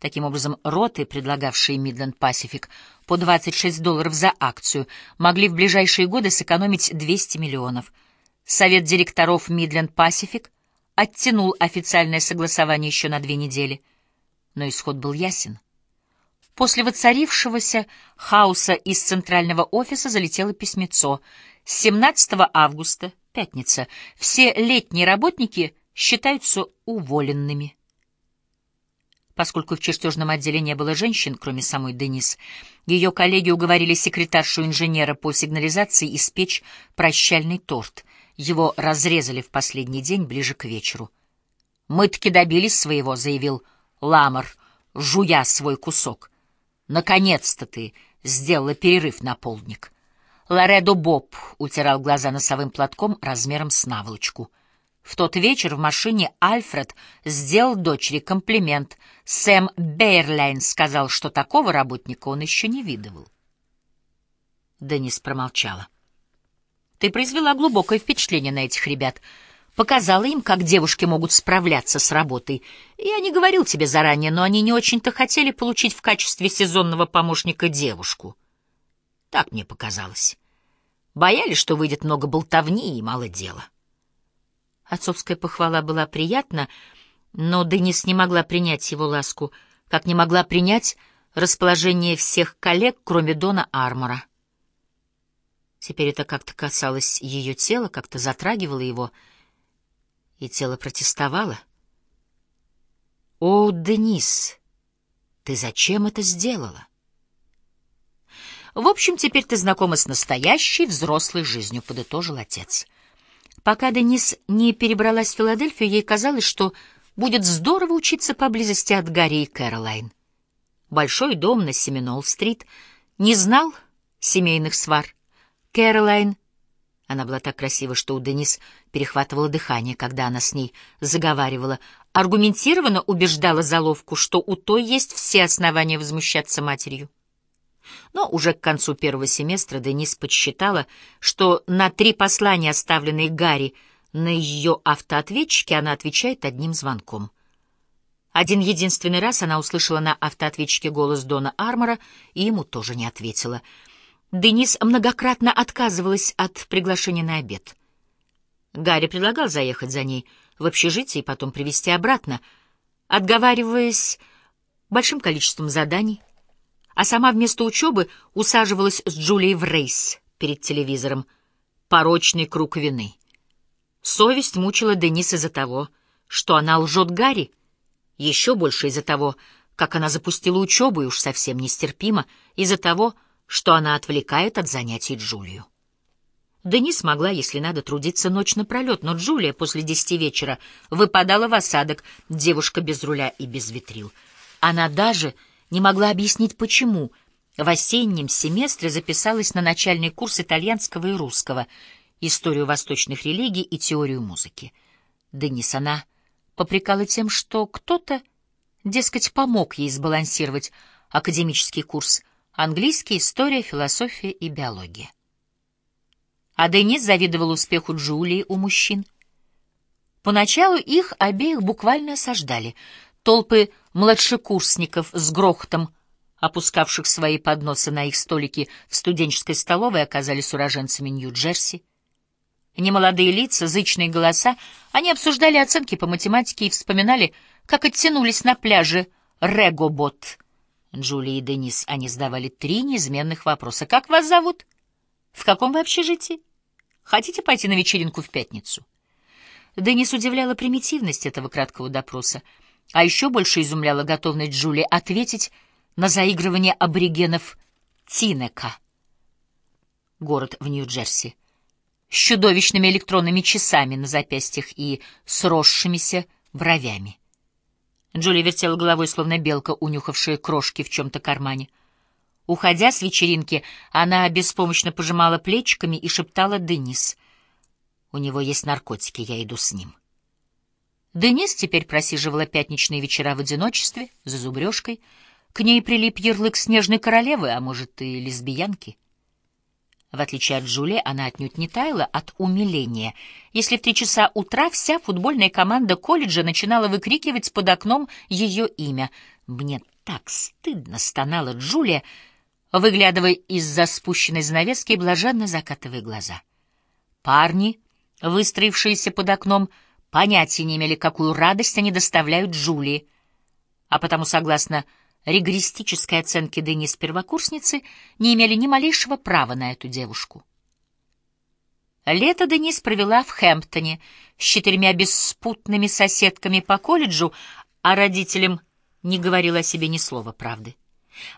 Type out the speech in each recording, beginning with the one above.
Таким образом, роты, предлагавшие Midland Pacific по 26 долларов за акцию, могли в ближайшие годы сэкономить 200 миллионов. Совет директоров Midland Pacific оттянул официальное согласование еще на две недели. Но исход был ясен. После воцарившегося хаоса из центрального офиса залетело письмецо. С 17 августа, пятница, все летние работники считаются уволенными. Поскольку в чертежном отделе не было женщин, кроме самой Денис, ее коллеги уговорили секретаршу инженера по сигнализации испечь прощальный торт. Его разрезали в последний день ближе к вечеру. «Мы-таки добились своего», — заявил Ламар, жуя свой кусок. «Наконец-то ты сделала перерыв на полдник». Лоредо Боб утирал глаза носовым платком размером с наволочку. В тот вечер в машине Альфред сделал дочери комплимент. Сэм Бейрлайн сказал, что такого работника он еще не видывал. Денис промолчала. «Ты произвела глубокое впечатление на этих ребят. Показала им, как девушки могут справляться с работой. Я не говорил тебе заранее, но они не очень-то хотели получить в качестве сезонного помощника девушку. Так мне показалось. Боялись, что выйдет много болтовни и мало дела». Отцовская похвала была приятна, но Денис не могла принять его ласку, как не могла принять расположение всех коллег, кроме Дона Армора. Теперь это как-то касалось ее тела, как-то затрагивало его, и тело протестовало. «О, Денис, ты зачем это сделала?» «В общем, теперь ты знакома с настоящей взрослой жизнью», — подытожил отец. Пока Денис не перебралась в Филадельфию, ей казалось, что будет здорово учиться поблизости от Гарри и Кэролайн. Большой дом на Семинол-стрит не знал семейных свар. Кэролайн, она была так красива, что у Денис перехватывало дыхание, когда она с ней заговаривала, аргументированно убеждала заловку, что у той есть все основания возмущаться матерью. Но уже к концу первого семестра Денис подсчитала, что на три послания, оставленные Гарри на ее автоответчике, она отвечает одним звонком. Один единственный раз она услышала на автоответчике голос Дона Армора и ему тоже не ответила. Денис многократно отказывалась от приглашения на обед. Гарри предлагал заехать за ней в общежитие и потом привезти обратно, отговариваясь большим количеством заданий, а сама вместо учебы усаживалась с Джулией в рейс перед телевизором. Порочный круг вины. Совесть мучила Денис из-за того, что она лжет Гарри, еще больше из-за того, как она запустила учебу и уж совсем нестерпимо, из-за того, что она отвлекает от занятий Джулию. Денис могла, если надо, трудиться ночь напролет, но Джулия после десяти вечера выпадала в осадок, девушка без руля и без витрил. Она даже не могла объяснить, почему в осеннем семестре записалась на начальный курс итальянского и русского, историю восточных религий и теорию музыки. Денис она попрекала тем, что кто-то, дескать, помог ей сбалансировать академический курс английский, история, философия и биология. А Денис завидовал успеху Джулии у мужчин. Поначалу их обеих буквально осаждали — Толпы младшекурсников с грохотом, опускавших свои подносы на их столики в студенческой столовой, оказались уроженцами Нью-Джерси. Немолодые лица, зычные голоса, они обсуждали оценки по математике и вспоминали, как оттянулись на пляже Регобот. Джулия и Денис, они задавали три неизменных вопроса. «Как вас зовут? В каком вы общежитии? Хотите пойти на вечеринку в пятницу?» Денис удивляла примитивность этого краткого допроса — а еще больше изумляла готовность Джули ответить на заигрывание аборигенов Тинека, город в Нью-Джерси, с чудовищными электронными часами на запястьях и сросшимися бровями. Джули вертела головой, словно белка, унюхавшая крошки в чем-то кармане. Уходя с вечеринки, она беспомощно пожимала плечиками и шептала Денис. «У него есть наркотики, я иду с ним». Денис теперь просиживала пятничные вечера в одиночестве, за зубрежкой. К ней прилип ярлык снежной королевы, а может, и лесбиянки. В отличие от Джулии, она отнюдь не таяла от умиления, если в три часа утра вся футбольная команда колледжа начинала выкрикивать под окном ее имя. «Мне так стыдно!» — стонала Джулия, выглядывая из-за спущенной занавески и блаженно закатывая глаза. Парни, выстроившиеся под окном, понятия не имели, какую радость они доставляют Джулии, а потому, согласно регристической оценке Денис первокурсницы, не имели ни малейшего права на эту девушку. Лето Денис провела в Хэмптоне с четырьмя беспутными соседками по колледжу, а родителям не говорила о себе ни слова правды.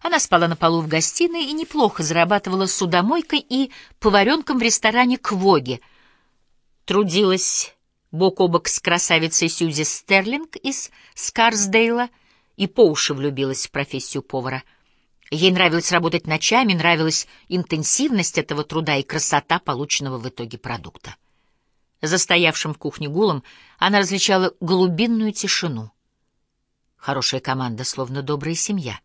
Она спала на полу в гостиной и неплохо зарабатывала судомойкой и поваренком в ресторане «Квоги». Трудилась бок о бок с красавицей Сьюзи Стерлинг из Скарсдейла и по уши влюбилась в профессию повара — Ей нравилось работать ночами, нравилась интенсивность этого труда и красота полученного в итоге продукта. Застоявшим в кухне гулом она различала глубинную тишину. Хорошая команда, словно добрая семья.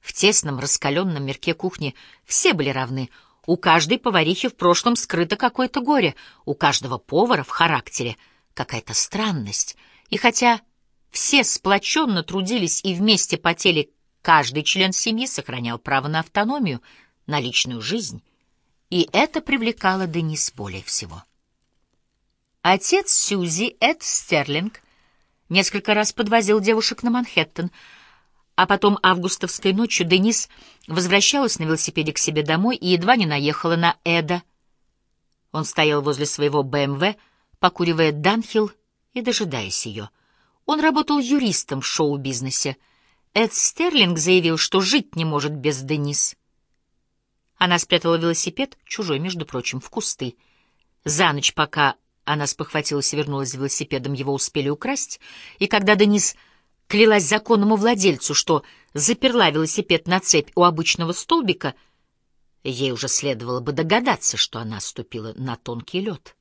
В тесном, раскаленном мирке кухни все были равны. У каждой поварихи в прошлом скрыто какое-то горе, у каждого повара в характере какая-то странность. И хотя все сплоченно трудились и вместе потели Каждый член семьи сохранял право на автономию, на личную жизнь, и это привлекало Денис более всего. Отец Сьюзи, Эд Стерлинг, несколько раз подвозил девушек на Манхэттен, а потом августовской ночью Денис возвращалась на велосипеде к себе домой и едва не наехала на Эда. Он стоял возле своего БМВ, покуривая Данхилл и дожидаясь ее. Он работал юристом в шоу-бизнесе — Эд Стерлинг заявил, что жить не может без Денис. Она спрятала велосипед, чужой, между прочим, в кусты. За ночь, пока она спохватилась и вернулась с велосипедом, его успели украсть, и когда Денис клялась законному владельцу, что заперла велосипед на цепь у обычного столбика, ей уже следовало бы догадаться, что она ступила на тонкий лед.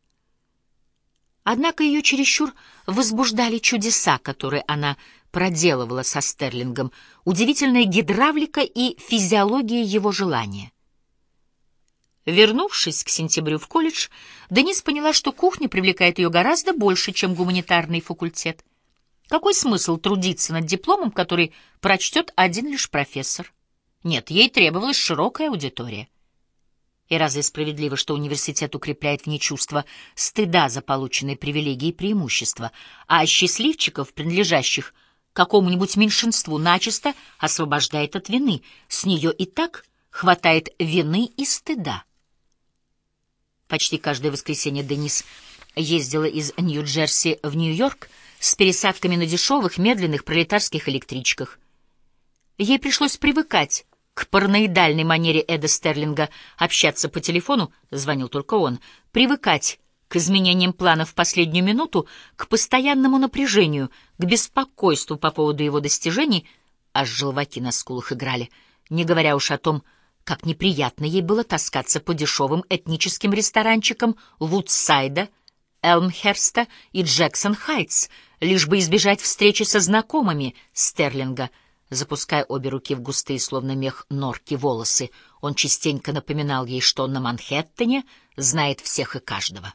Однако ее чересчур возбуждали чудеса, которые она проделывала со Стерлингом, удивительная гидравлика и физиология его желания. Вернувшись к сентябрю в колледж, Денис поняла, что кухня привлекает ее гораздо больше, чем гуманитарный факультет. Какой смысл трудиться над дипломом, который прочтет один лишь профессор? Нет, ей требовалась широкая аудитория. И разве справедливо, что университет укрепляет в ней чувство стыда за полученные привилегии и преимущества, а счастливчиков, принадлежащих какому-нибудь меньшинству, начисто освобождает от вины. С нее и так хватает вины и стыда. Почти каждое воскресенье Денис ездила из Нью-Джерси в Нью-Йорк с пересадками на дешевых, медленных пролетарских электричках. Ей пришлось привыкать к параноидальной манере Эда Стерлинга общаться по телефону, звонил только он, привыкать к изменениям плана в последнюю минуту, к постоянному напряжению, к беспокойству по поводу его достижений, аж желваки на скулах играли, не говоря уж о том, как неприятно ей было таскаться по дешевым этническим ресторанчикам Вудсайда, Элмхерста и Джексон-Хайтс, лишь бы избежать встречи со знакомыми Стерлинга — Запуская обе руки в густые, словно мех норки, волосы, он частенько напоминал ей, что на Манхэттене знает всех и каждого.